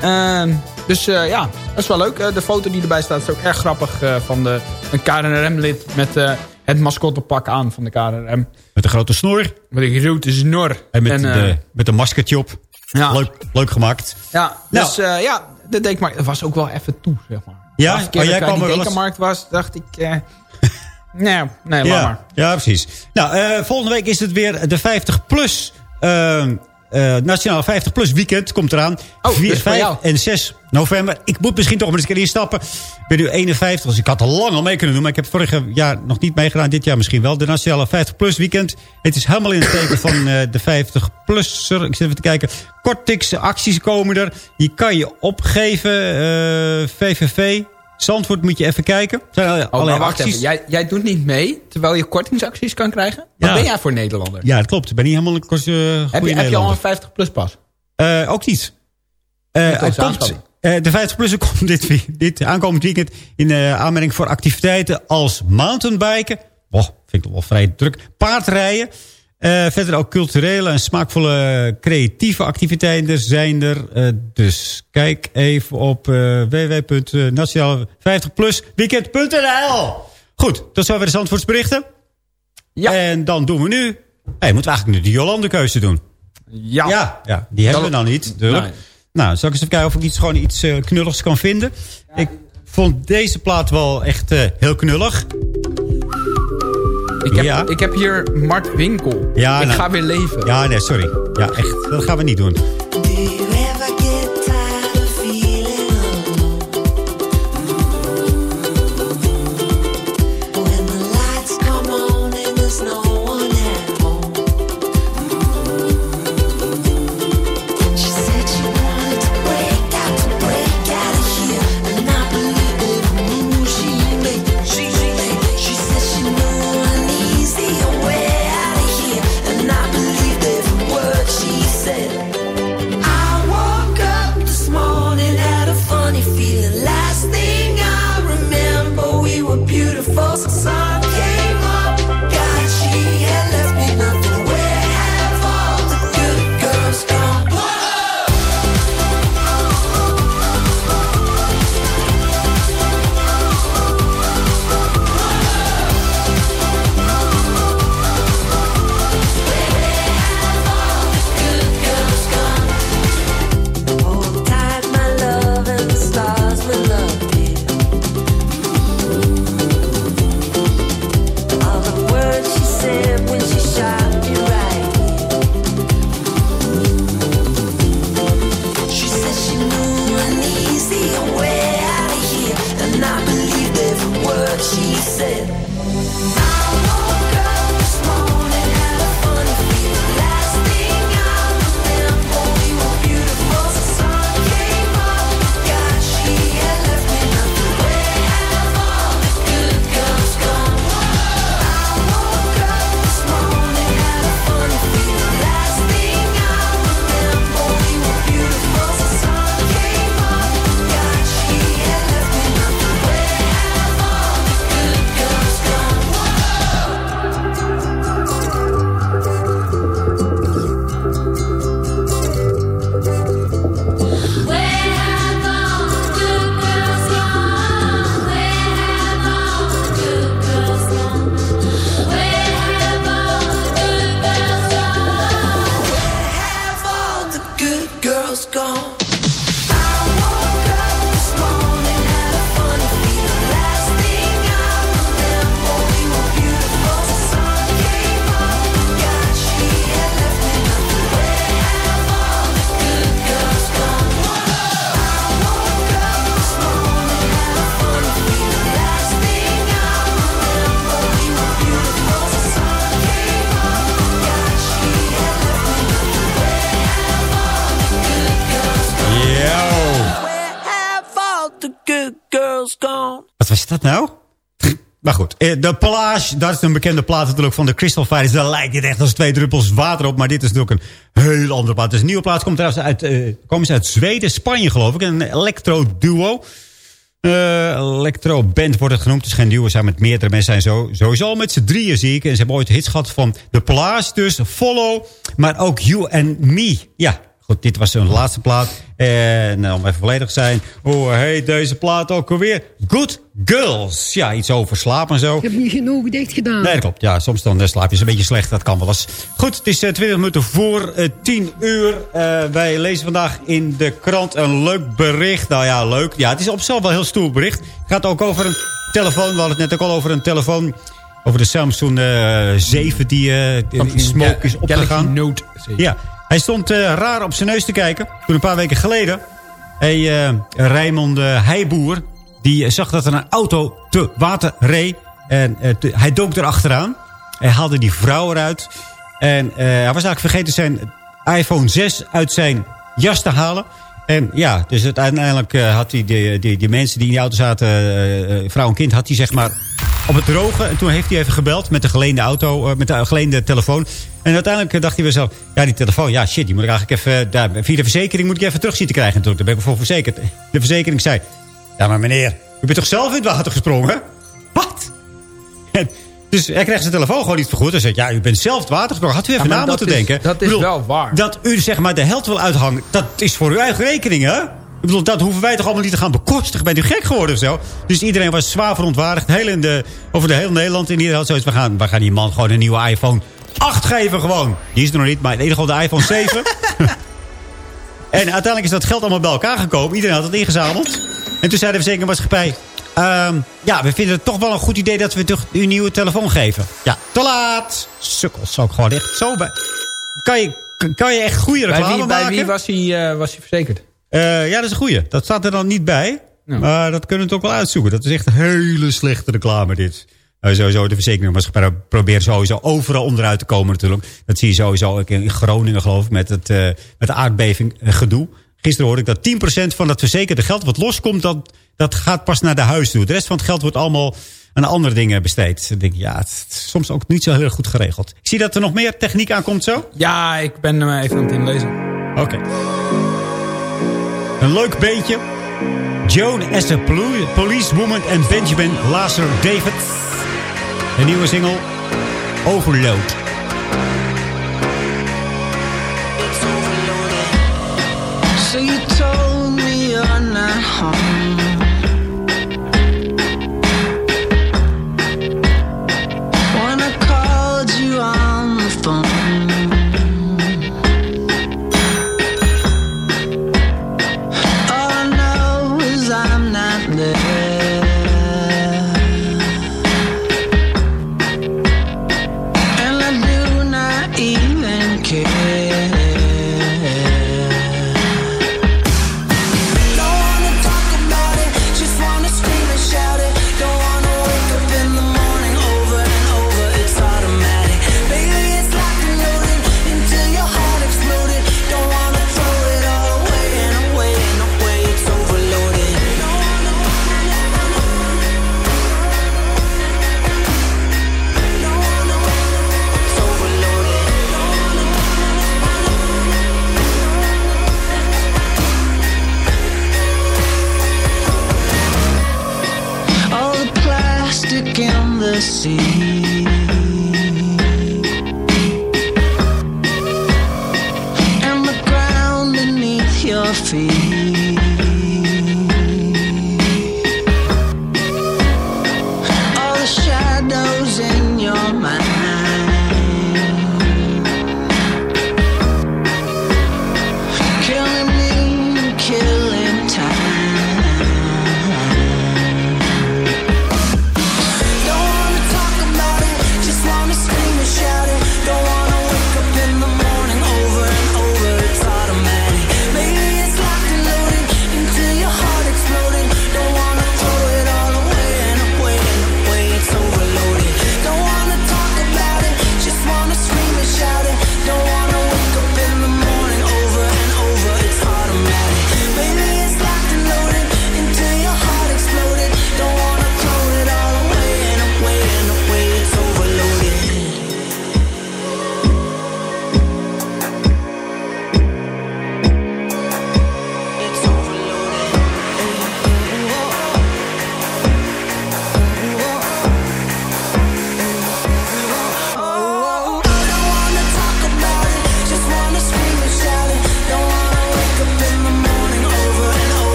Ehm, dus ja, dat is wel leuk. De foto die erbij staat is ook erg grappig van de, een KNRM-lid met het mascottepak aan van de KNRM. Met een grote snor. Met een grote snor. En met, de, met een maskertje op. Ja. Leuk, leuk gemaakt. Ja, Nou. dus eh, ja, de Dekamarkt dat was ook wel even toe, zeg maar. Ja? De laatste keer Oh, jij ik kwam eens- Dekamarkt was, dacht ik... eh (laughs) nee, nee, laat ja, maar. ja, precies. Nou, eh, volgende week is het weer de 50-plus... Nationale 50-plus weekend komt eraan. Oh, 4, dus voor 5 jou. en 6 november. Ik moet misschien toch maar eens een keer instappen. Ik ben nu 51, dus ik had er lang al mee kunnen doen. Maar ik heb vorig jaar nog niet meegedaan. Dit jaar misschien wel. De Nationale 50-plus weekend. Het is helemaal in het teken van eh, de 50-plusser. Ik zit even te kijken. Kortix acties komen er. Die kan je opgeven. eh, VVV. Zandvoort moet je even kijken. Zijn Oh, wacht acties. even. Jij, jij doet niet mee, terwijl je kortingsacties kan krijgen? Wat Ja. ben jij voor Nederlander? Ja, dat klopt. Ik ben niet helemaal een kost, uh, heb, je, heb je al een 50-plus pas? Uh, ook niet. Uh, het komt, uh, de 50-plusser (laughs) komt dit, dit aankomend weekend in aanmerking voor activiteiten als mountainbiken. Oh, vind ik toch wel vrij druk. Paardrijden. Uh, verder ook culturele en smaakvolle creatieve activiteiten zijn er. Uh, dus kijk even op uh, www.nationale50plusweekend.nl Goed, tot zover de Zandvoortsberichten. Ja. En dan doen we nu... Hey, moeten we eigenlijk nu de Jolande keuze doen. Ja. Ja, ja die hebben we dan niet. natuurlijk. Nee. Nou, zal ik eens even kijken of ik iets, gewoon iets eh, knulligs kan vinden. Ik vond deze plaat wel echt eh, heel knullig. Ik heb, Ja. ik heb hier Mart Winkel. Ja, ik nou. ga weer leven. Ja, nee, sorry. Ja, echt. Dat gaan we niet doen. De Palage, dat is een bekende plaat natuurlijk van de Crystal Fighters. Daar lijkt het echt als twee druppels water op. Maar dit is natuurlijk een heel andere plaat. Het is een nieuwe plaat. Komt trouwens uit, eh, komen ze uit Zweden, Spanje geloof ik. Een electro-duo. Eh electro-band wordt het genoemd. Het is geen duo, zijn met meerdere mensen. zijn zo, sowieso al met z'n drieën zie ik. En ze hebben ooit hits gehad van de Palage dus. Follow, maar ook You and Me. Ja, goed, dit was hun laatste plaat. En nou, om even volledig te zijn. Hoe heet deze plaat ook alweer? Good Girls. Ja, iets over slapen en zo. Ik heb niet genoeg dicht gedaan. Nee, dat klopt. Ja, soms dan eh, slaap je een beetje slecht. Dat kan wel eens. Goed, het is eh, 20 minuten voor eh, 10 uur. Eh, wij lezen vandaag in de krant een leuk bericht. Nou ja, leuk. Ja, het is op zichzelf wel een heel stoer bericht. Het gaat ook over een telefoon. We hadden het net ook al over een telefoon. Over de Samsung eh 7 die eh, in smoke is opgegaan. Note Ja, hij stond eh, raar op zijn neus te kijken. Toen een paar weken geleden. Hey, eh Raymond eh, Heijboer. Die zag dat er een auto te water reed. En te- hij dook erachteraan. Hij haalde die vrouw eruit. En hij was eigenlijk vergeten zijn iPhone 6 uit zijn jas te halen. En ja, dus uiteindelijk had hij die, die, die mensen die in die auto zaten, vrouw en kind, had hij zeg maar op het droge. En toen heeft hij even gebeld met de geleende auto, eh, met de geleende telefoon. En uiteindelijk eh, dacht hij weer zo, ja die telefoon, ja shit, die moet ik eigenlijk even, eh, daar, via de verzekering moet ik even terug zien te krijgen. natuurlijk. Daar ben ik voor verzekerd. De verzekering zei, ja maar meneer, u bent toch zelf in het water gesprongen? Wat? En dus hij krijgt zijn telefoon gewoon niet vergoed. Hij zegt, ja, u bent zelf het water gesprongen. Had u even Ja, na moeten is- denken. dat is bedoel, wel waar. Dat u zeg maar de held wil uithangen, dat is voor uw eigen rekening, hè? Ik bedoel, dat hoeven wij toch allemaal niet te gaan bekostigen. Bent u gek geworden of zo? Dus iedereen was zwaar verontwaardigd. Heel in de, over de hele Nederland. En iedereen had zoiets, we gaan, we gaan die man gewoon een nieuwe iPhone 8 geven gewoon. Die is er nog niet, maar in ieder geval de iPhone 7. (laughs) en uiteindelijk is dat geld allemaal bij elkaar gekomen. Iedereen had het ingezameld. En toen zei de verzekeringmaatschappij... ehm, ja, we vinden het toch wel een goed idee dat we toch u een nieuwe telefoon geven. Ja, te laat. Sukkels, zou ik gewoon echt zo bij... Kan je, kan je echt goede Bij reclame wie, maken? bij wie was hij, eh, was hij verzekerd? Eh, ja, dat is een goeie. Dat staat er dan niet bij. Maar dat kunnen we toch wel uitzoeken. Dat is echt een hele slechte reclame dit. Uh, sowieso de verzekeringsmaatschappij probeert sowieso overal onderuit te komen natuurlijk. Dat zie je sowieso ook in Groningen geloof ik met, het, eh, met de aardbeving eh, gedoe. Gisteren hoorde ik dat 10% van dat verzekerde geld wat loskomt, dat, dat gaat pas naar de huis toe. De rest van het geld wordt allemaal aan andere dingen besteed. Dan denk ik, ja, het is soms ook niet zo heel erg goed geregeld. Ik zie dat er nog meer techniek aankomt zo. Ja, ik ben hem even aan het inlezen. Oké. Een leuk beentje. Joan as a Poli- Policewoman en Benjamin Lazar David. Een nieuwe single. Overload. So you told me.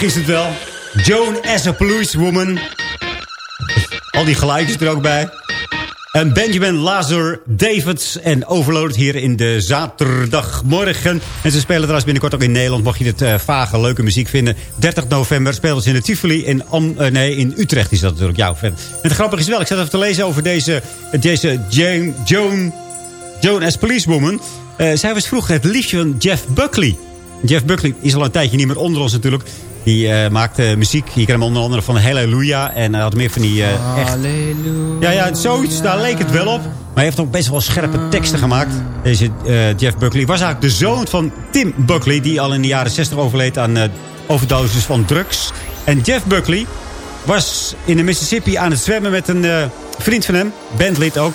Is het wel. Joan as a policewoman. Al die geluidjes er ook bij. En Benjamin Lazar Davids en Overloaded hier in de zaterdagmorgen. En ze spelen trouwens binnenkort ook in Nederland. Mocht je dit eh, vage, leuke muziek vinden. 30 november spelen ze in de Tivoli in, eh, nee, in Utrecht is dat natuurlijk. Vet. En het grappige is wel, ik zat even te lezen over deze, deze Jane, Joan, Joan as Policewoman. Eh, zij was vroeger het liefje van Jeff Buckley. Jeff Buckley is al een tijdje niet meer onder ons natuurlijk. Die eh, maakte muziek. Je kent hem onder andere van Halleluja. En hij had meer van die eh, echt... Ja, ja, zoiets. Daar leek het wel op. Maar hij heeft ook best wel scherpe teksten gemaakt. Deze eh, Jeff Buckley was eigenlijk de zoon van Tim Buckley. Die al in de jaren 60 overleed aan eh overdoses van drugs. En Jeff Buckley was in de Mississippi aan het zwemmen met een eh, vriend van hem. Bandlid ook.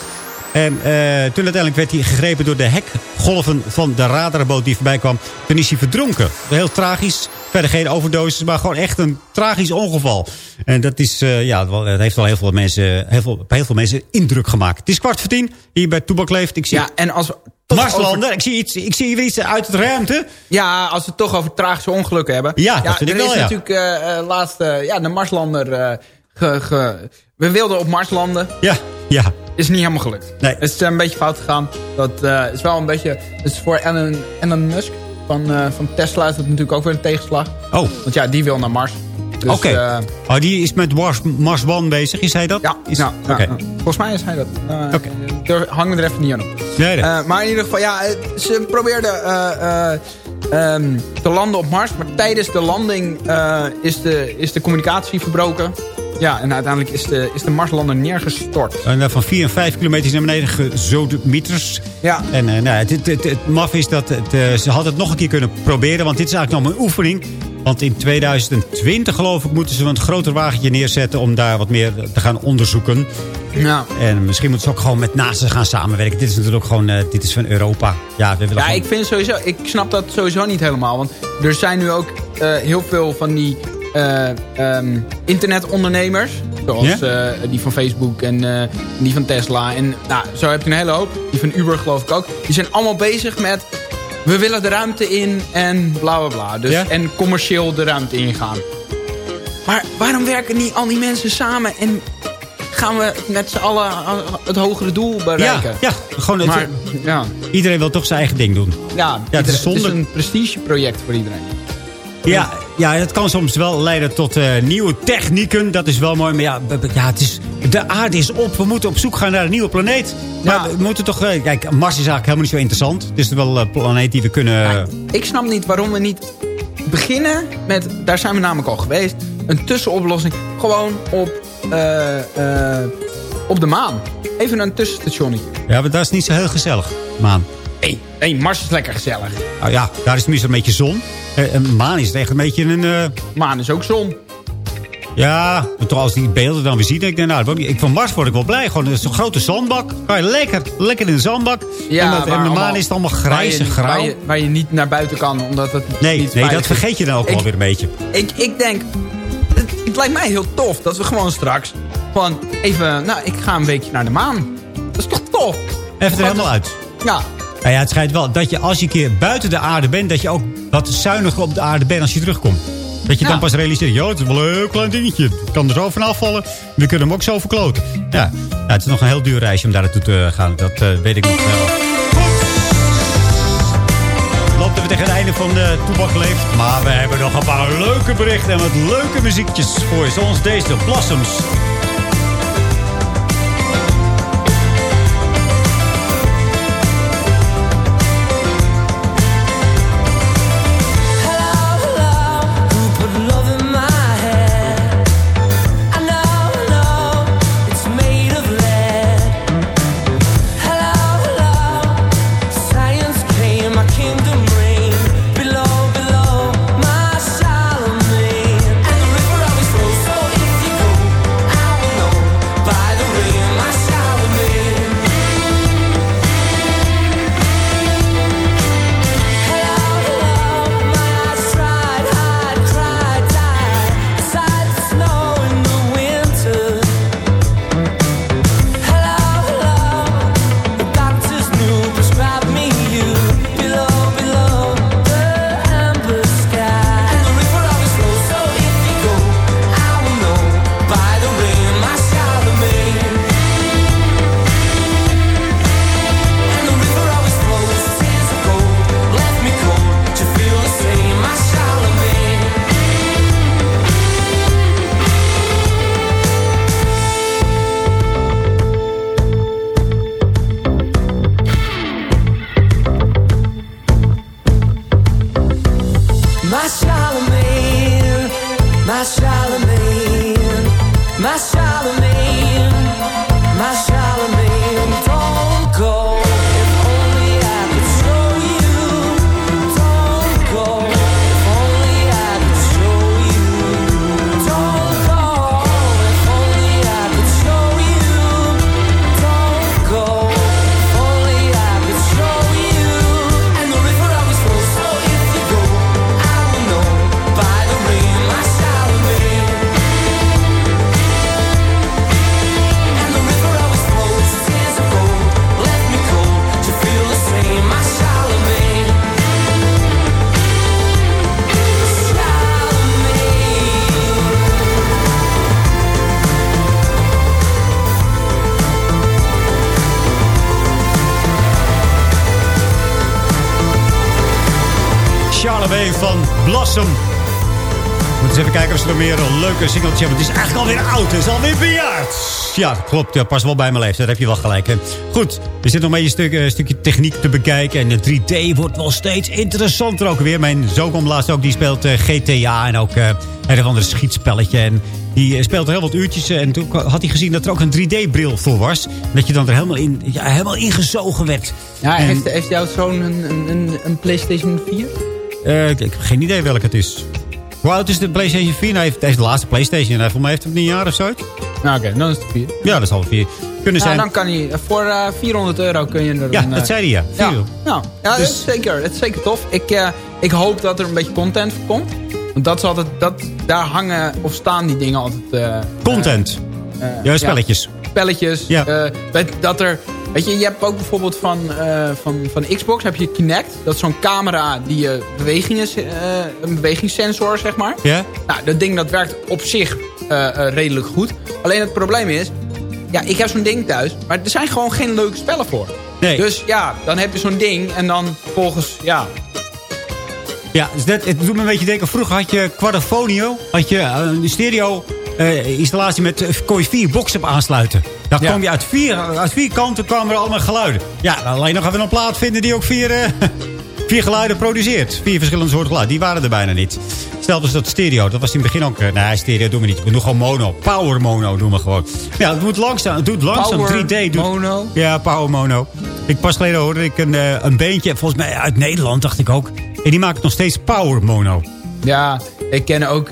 En eh, toen uiteindelijk werd hij gegrepen door de hekgolven van de radarboot die voorbij kwam. Toen is hij verdronken. Heel tragisch. Verder geen overdosis, maar gewoon echt een tragisch ongeval. En dat is, eh, ja, het heeft wel heel veel mensen, heel veel, heel veel mensen indruk gemaakt. Het is kwart voor tien, hier bij Toebak Leeft. Ik zie Ja, en als Marslander, over- ik zie, iets, ik zie iets uit het ruimte. Ja, als we het toch over tragische ongelukken hebben. Ja, dat vind ik er wel, is ja. natuurlijk eh, laatst ja, de Marslander... ge, ge- we wilden op Mars landen. Ja, ja. Is niet helemaal gelukt. Nee. Het is een beetje fout gegaan. Dat eh, is wel een beetje... Het is voor Elon, Elon Musk van, eh, van Tesla is dat natuurlijk ook weer een tegenslag. Oh, Want ja, die wil naar Mars. Dus, oké. eh, oh, die is met Mars, Mars One bezig, is hij dat? ja, Is, Oké. ja. volgens mij is hij dat. Eh Oké. daar hangen we er even niet aan op. Nee, nee. Eh, maar in ieder geval, ja, eh, ze probeerden eh, eh, ehm, te landen op Mars. Maar tijdens de landing eh, is, de, is de communicatie verbroken. Ja, en uiteindelijk is de, is de Marslander neergestort. En dan van 4 en 5 kilometer naar beneden gesodemieters. Ja. En eh, nou, het, het, het, het maf is dat het, eh, ze hadden het nog een keer kunnen proberen. Want dit is eigenlijk nog een oefening. Want in 2020 geloof ik moeten ze een groter wagentje neerzetten... om daar wat meer te gaan onderzoeken. Ja. En misschien moeten ze ook gewoon met NASA gaan samenwerken. Dit is natuurlijk ook gewoon, eh, dit is van Europa. Ja, we willen Ja, gewoon- ik vind sowieso, ik snap dat sowieso niet helemaal. Want er zijn nu ook eh, heel veel van die eh, ehm, internetondernemers. Zoals eh, die van Facebook en eh, die van Tesla. En nou, zo heb je een hele hoop. Die van Uber geloof ik ook. Die zijn allemaal bezig met... We willen de ruimte in en bla bla bla. Dus, Ja? En commercieel de ruimte ingaan. Maar waarom werken niet al die mensen samen en gaan we met z'n allen het hogere doel ja, bereiken? ja, gewoon het, Maar ja, iedereen wil toch zijn eigen ding doen. ja, het is iedereen- zonde. een prestigeproject voor iedereen. Ja, ja, het kan soms wel leiden tot eh, nieuwe technieken. Dat is wel mooi. Maar ja, ja het is, de aarde is op. We moeten op zoek gaan naar een nieuwe planeet. Maar Ja. we moeten toch... eh, kijk, Mars is eigenlijk helemaal niet zo interessant. Het is wel een planeet die we kunnen... Ik snap niet waarom we niet beginnen met, daar zijn we namelijk al geweest, een tussenoplossing. Gewoon op, eh, op de maan. Even een tussenstationnetje. Ja, maar dat is niet zo heel gezellig, maan. Hey, Mars is lekker gezellig. Nou ja, daar is tenminste een beetje zon. Eh, een maan is echt een beetje een... eh, Maan is ook zon. ja, maar toch als die beelden dan weer zien... denk ik, nou, ik, van Mars word ik wel blij. Gewoon zo'n grote zandbak. Kan je lekker, lekker in de zandbak. en, dat, en de maan allemaal- is het allemaal grijs en grauw. Waar je, waar je niet naar buiten kan, omdat het nee, niet nee, dat vergeet je dan ook wel weer een beetje. Ik, ik denk, het, het lijkt mij heel tof dat we gewoon straks gewoon even, nou, ik ga een weekje naar de maan. Dat is toch tof? Even er helemaal uit. Ja, Nou ja, het schijnt wel dat je als je een keer buiten de aarde bent... dat je ook wat zuiniger op de aarde bent als je terugkomt. Dat je dan pas realiseert, ja, het is wel een heel klein dingetje. Het kan er zo van afvallen. We kunnen hem ook zo verkloten. Ja, ja het is nog een heel duur reisje om daar naartoe te gaan. Dat eh, weet ik nog wel. Lopen we tegen het einde van de Toebak Leeft. Maar we hebben nog een paar leuke berichten en wat leuke muziekjes voor je. Zoals deze, de Blossoms. Singeltje. Het is eigenlijk alweer oud. Het is alweer bejaard. Ja, klopt. Ja, pas wel bij mijn leeftijd. Daar heb je wel gelijk. Hè. Goed, er zit nog maar een stuk, eh, stukje techniek te bekijken. En de 3D wordt wel steeds interessanter ook weer. Mijn zoon komt laatst ook. Die speelt eh, GTA en ook eh een of ander schietspelletje. En die speelt er heel wat uurtjes. En toen had hij gezien dat er ook een 3D-bril voor was. Dat je dan er helemaal, in, ja, helemaal ingezogen werd. Ja, En- heeft, heeft jouw zoon een, een, een, PlayStation 4? Eh, ik, ik heb geen idee welke het is. Hoe oud is de PlayStation 4? Nou, hij heeft, heeft de laatste PlayStation. Hij, voor mij heeft het een jaar of zo. Nou, oké, dan is het 4. Ja, dat is al vier. Kunnen Nou, zijn. dan kan hij, voor eh, 400 euro kun je er Ja, een... eh, dat zei hij, ja. Ja, Vier. nou, ja Dus- dat, is zeker, dat is zeker tof. Ik, eh, ik hoop dat er een beetje content voor komt. Want dat is altijd, dat, daar hangen of staan die dingen altijd... Content. ja, spelletjes. spelletjes. Ja. dat er, weet je, je hebt ook bijvoorbeeld van, eh, van, van Xbox heb je Kinect. Dat is zo'n camera die je bewegingen, eh, een bewegingssensor, zeg maar. Ja? Nou, dat ding dat werkt op zich eh, eh, redelijk goed. Alleen het probleem is, ja, ik heb zo'n ding thuis, maar er zijn gewoon geen leuke spellen voor. Nee. Dus ja, dan heb je zo'n ding en dan volgens, ja, Ja, dus dat, het doet me een beetje denken. Vroeger had je Quadrofonio. Had je eh, een stereo eh, installatie met... eh, kon je vier boxen op aansluiten. Dan Ja. kwam je uit vier, uit vier kanten kwamen er allemaal geluiden. Ja, alleen nog even een plaat vinden die ook vier, eh, (laughs) vier geluiden produceert. Vier verschillende soorten geluiden. Die waren er bijna niet. Stel dus dat stereo. Dat was in het begin ook... eh, nee, stereo doen we niet. We doen gewoon mono. Power mono doen we gewoon. Ja, het moet langzaam. Het doet langzaam. Power 3D. Doet, mono? Ja, power mono. Ik pas geleden hoorde ik een, eh, een beentje. Volgens mij uit Nederland, dacht ik ook. En die maakt nog steeds power mono. Ja, ik ken ook...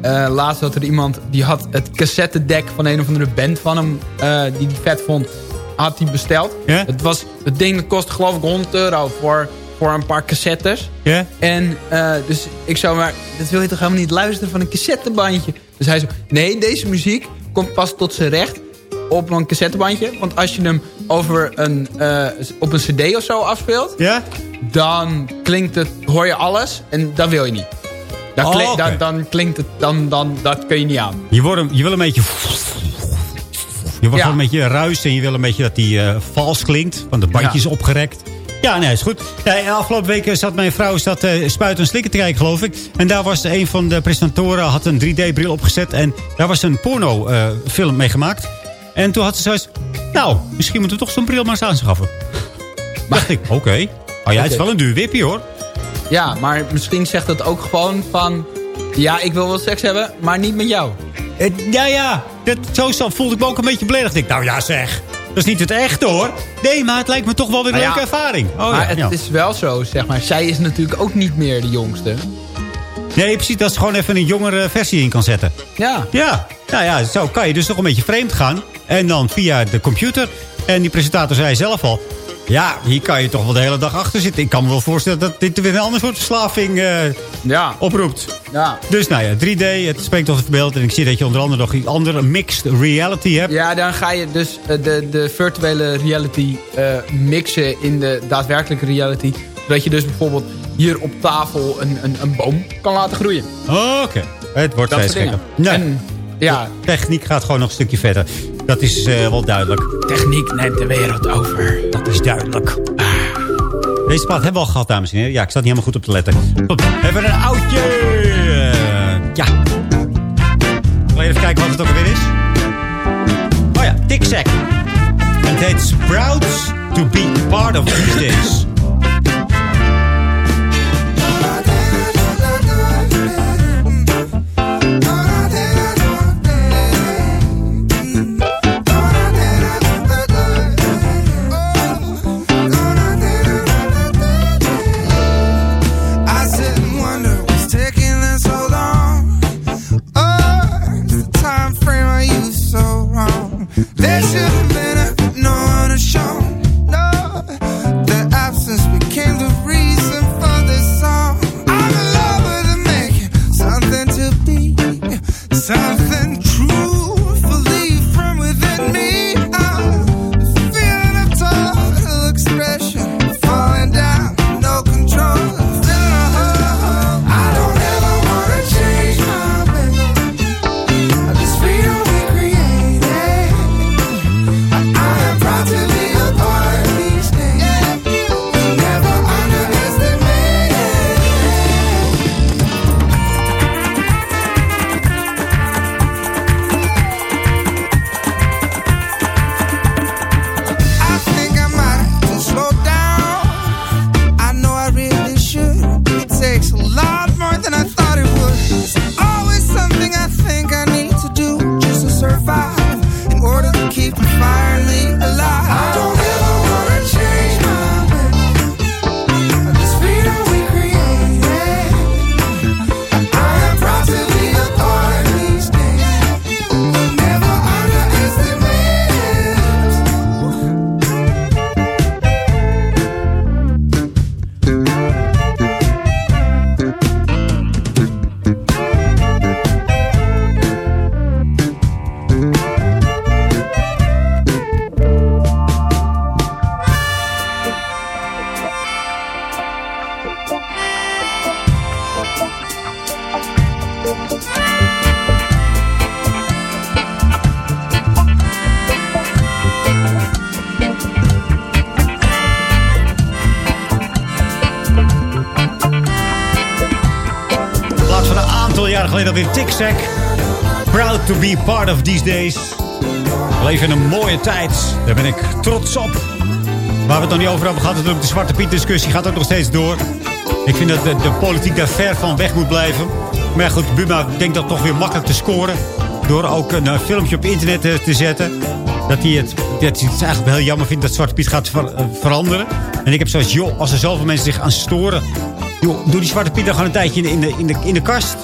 eh, laatst had er iemand... die had het cassettedek van een of andere band van hem... eh, die hij vet vond, had hij besteld. Het, was, het ding dat kostte geloof ik 100 euro voor, voor een paar cassettes. En eh, dus ik zou maar... Dat wil je toch helemaal niet luisteren van een cassettebandje? Dus hij zo... Nee, deze muziek komt pas tot zijn recht op een cassettebandje. Want als je hem over een, op een cd of zo afspeelt... Ja? dan klinkt het, hoor je alles en dat wil je niet. Dan, Oh, dan, dan klinkt het, dan, dan, dat kun je niet aan. Je, wordt, hem- je wil een beetje... Je wordt Ja. een beetje ruis en je wil een beetje dat die eh, vals klinkt. Want de bandje Ja. is opgerekt. Ja, nee, is goed. Nee, afgelopen week zat mijn vrouw zat, eh, spuiten en slikken te kijken, geloof ik. En daar was een van de presentatoren had een 3D-bril opgezet. En daar was een porno-film mee gemaakt. En toen had ze zoiets... Nou, misschien moeten we toch zo'n bril maar eens aanschaffen. Dacht ik, oké. Oh ja, het is wel een duur wipje, hoor. Ja, maar misschien zegt het ook gewoon van... Ja, ik wil wel seks hebben, maar niet met jou. Eh, ja, ja. Dat, zo zo voelde ik me ook een beetje beledigd. Ik, nou ja, zeg. Dat is niet het echte, hoor. Nee, maar het lijkt me toch wel weer een Nou ja, leuke ervaring. Oh, maar ja, het ja. is wel zo, zeg maar. Zij is natuurlijk ook niet meer de jongste. Nee, precies. Dat ze gewoon even een jongere versie in kan zetten. Ja. Ja, nou ja, zo kan je dus toch een beetje vreemd gaan. En dan via de computer. En die presentator zei zelf al... Ja, hier kan je toch wel de hele dag achter zitten. Ik kan me wel voorstellen dat dit weer een ander soort verslaving eh, Ja. oproept. Ja. Dus nou ja, 3D, het spreekt tot het beeld. En ik zie dat je onder andere nog een andere mixed reality hebt. Ja, dan ga je dus eh, de, de virtuele reality eh, mixen in de daadwerkelijke reality. Zodat je dus bijvoorbeeld hier op tafel een, een, een boom kan laten groeien. Oké, het wordt Dat steeds gekker. Nee, En ja, de techniek gaat gewoon nog een stukje verder. Dat is eh, wel duidelijk. techniek neemt de wereld over. Dat is duidelijk. Deze plaat hebben we al gehad, dames en heren. Ja, ik sta niet helemaal goed op te letten. Even een oudje. Ja. Wil even kijken wat het ook alweer is. Oh ja, Tic Tac. En het heet Sprouts to be part of these days. Geleden alweer Tic-Tac. Proud to be part of these days. We leven in een mooie tijd. Daar ben ik trots op. Waar we het nog niet over hebben gehad, natuurlijk de Zwarte Piet discussie gaat ook nog steeds door. Ik vind dat de, politiek daar ver van weg moet blijven. Maar goed, Buma denkt dat toch weer makkelijk te scoren. Door ook een eh, filmpje op internet eh, te zetten. Dat hij het, dat hij het eigenlijk heel jammer vindt dat Zwarte Piet gaat eh, veranderen. En ik heb zoiets, joh, als er zoveel mensen zich aan storen... Joh, doe die Zwarte Piet dan gewoon een tijdje in de, in de, in de kast.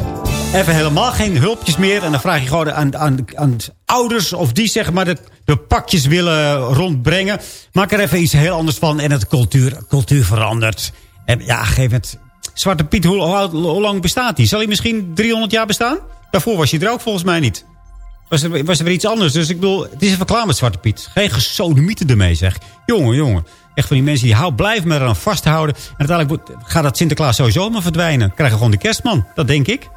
Even helemaal geen hulpjes meer. En dan vraag je gewoon aan, aan, aan ouders of die zeg maar de, de pakjes willen rondbrengen. Maak er even iets heel anders van en het cultuur, cultuur verandert. En ja, geef het. Zwarte Piet, hoe, hoe, lang bestaat hij? Zal hij misschien 300 jaar bestaan? Daarvoor was hij er ook volgens mij niet. Was er, was er weer iets anders. Dus ik bedoel, het is even klaar met Zwarte Piet. Geen gesodemieten ermee, zeg. Jongen, jongen. Echt van die mensen die houden, blijven me eraan vasthouden. En uiteindelijk gaat dat Sinterklaas sowieso maar verdwijnen. Krijgen gewoon de kerstman. Dat denk ik.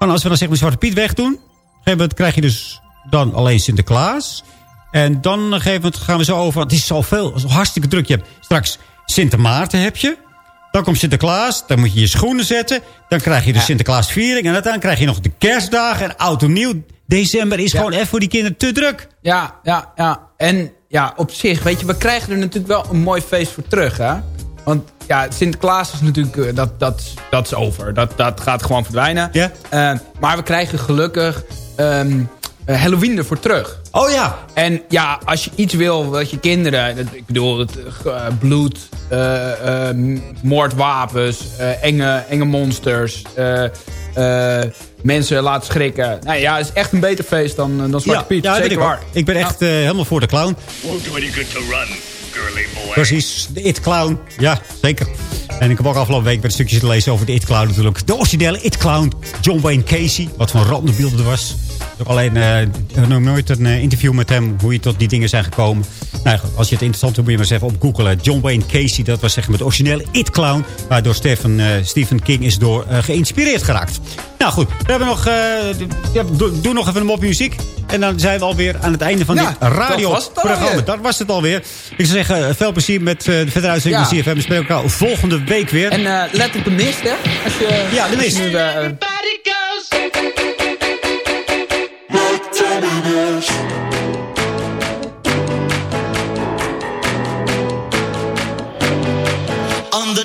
Want als we dan zeggen de Zwarte Piet wegdoen... moment krijg je dus dan alleen Sinterklaas. En dan op een gegeven moment gaan we zo over... Het is zoveel, zo hartstikke druk. Je hebt straks Sint Maarten heb je. Dan komt Sinterklaas. Dan moet je je schoenen zetten. Dan krijg je de Sinterklaasviering. En uiteindelijk krijg je nog de kerstdagen en oud en nieuw. December is gewoon even voor die kinderen te druk. Ja, ja, ja. En ja, op zich, weet je, we krijgen er natuurlijk wel een mooi feest voor terug, hè. Want ja, Sinterklaas is natuurlijk, eh, dat, dat, dat is over. Dat, dat gaat gewoon verdwijnen. Ja. Eh, maar we krijgen gelukkig ehm, eh, Halloween ervoor terug. Oh ja. En ja, als je iets wil wat je kinderen... dat- Ik bedoel, het, bloed, eh, eh, moordwapens, eh, enge, enge monsters... eh, eh, mensen laten schrikken. Nou ja, het is echt een beter feest dan, dan Zwarte Piet. ja, dat Zeker ik waar. Ik ben echt helemaal voor de clown. Won't do any good to run. Precies, de It Clown. Ja, zeker. En ik heb ook afgelopen week een stukje te lezen over de It Clown natuurlijk. De originele It Clown, John Wayne Casey. Wat voor randenbeelden er was. Alleen eh, ik heb nog nooit een eh, interview met hem, hoe je tot die dingen zijn gekomen. Nou, als je het interessant vindt, moet je maar eens even op googlen. John Wayne Casey, dat was zeg maar de originele It Clown. Waardoor Stephen, eh, Stephen King is door eh, geïnspireerd geraakt. Nou goed, we hebben nog, eh, ja, doe, doe nog even een mopje muziek. En dan zijn we alweer aan het einde van Ja, dit dat was het radioprogramma. alweer. Dat was het alweer. Ik zou zeggen, eh, veel plezier met eh, de verdere uitzending Ja. van CFM. We spreken elkaar volgende week weer. En eh, let op de mist, hè? Als je, Ja, de als je mist. nu, eh, on the